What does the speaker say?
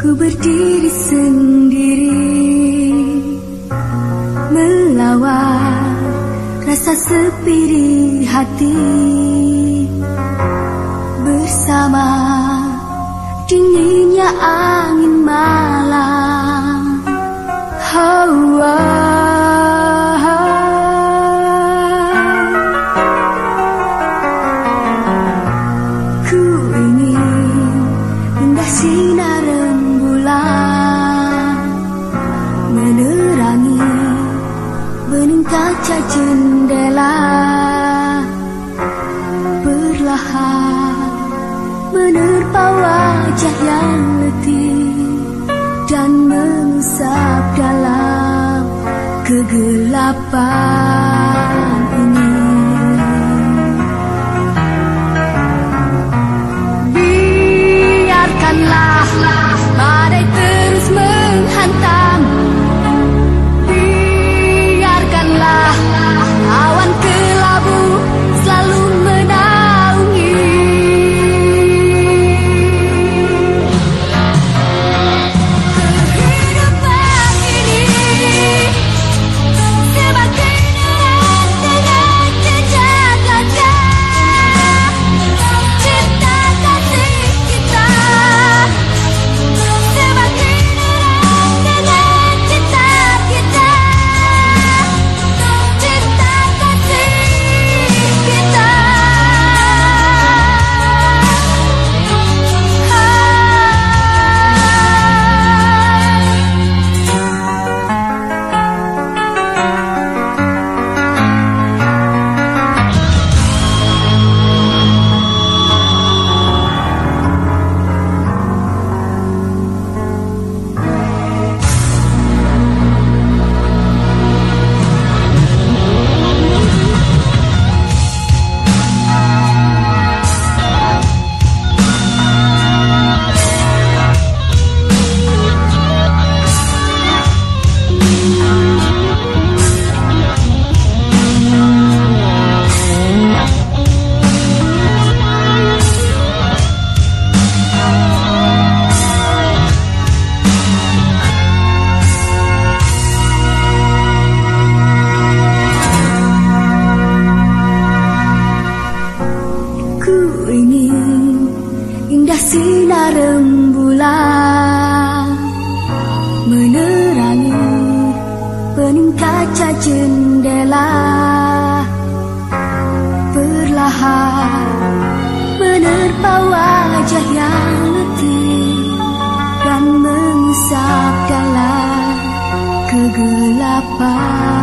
Ku berdiri sendiri. Melawan rasa sepi di hati. Bersama dinginnya angin malam. Hawa kaca jendela. Perlahan menerpa wajah yang letih Dan mengusap dalam kegelapan ini sinar rembulan menerangi pening kaca jendela. Perlahan menerpa wajah yang letih dan mengusap dalam kegelapan.